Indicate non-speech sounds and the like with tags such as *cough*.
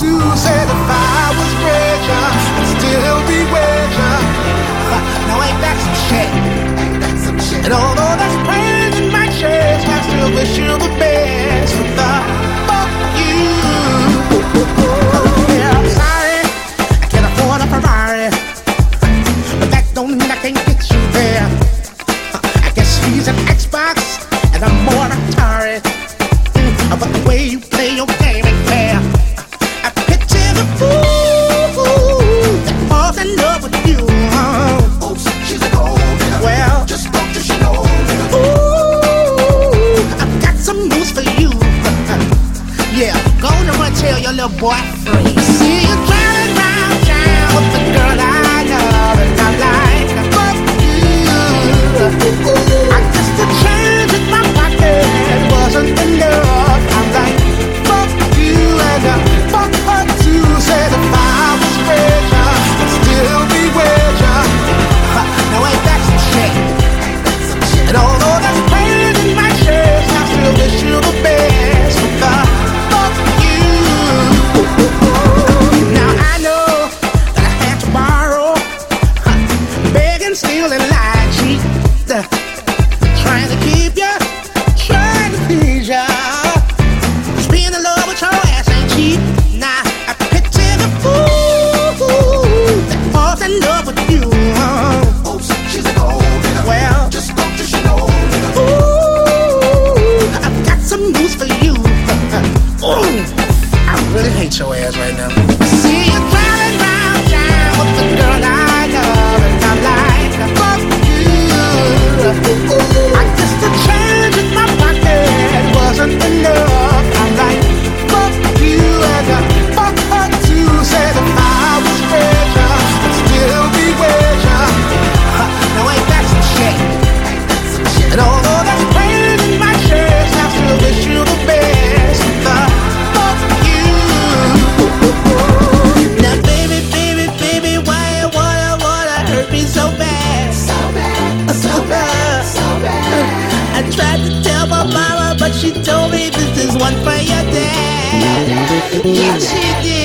too. Said if I was richer, I'd still be richer. *laughs* Now ain't that some shit? Ain't that some shit? And although there's pain in my chest, I still wish you the best. But the fuck you. Oh, Yeah, I'm sorry, I can't afford a Ferrari, but that don't mean I can't get you there. I guess she's an Xbox and I'm more Atari. But the way you play your game ain't fair. And run tell your little boy free. See you trying to keep ya, trying to please ya. Just being in love with your ass ain't cheap. Nah, I picture the fool that falls in love with you. Oh, she's a gold Well, just don't you she know. Ooh, I've got some news for you. Oh. Ooh, I really hate your ass right now. See you so bad, so bad. I tried to tell my mama, but she told me this is one for your dad. Yeah, she did.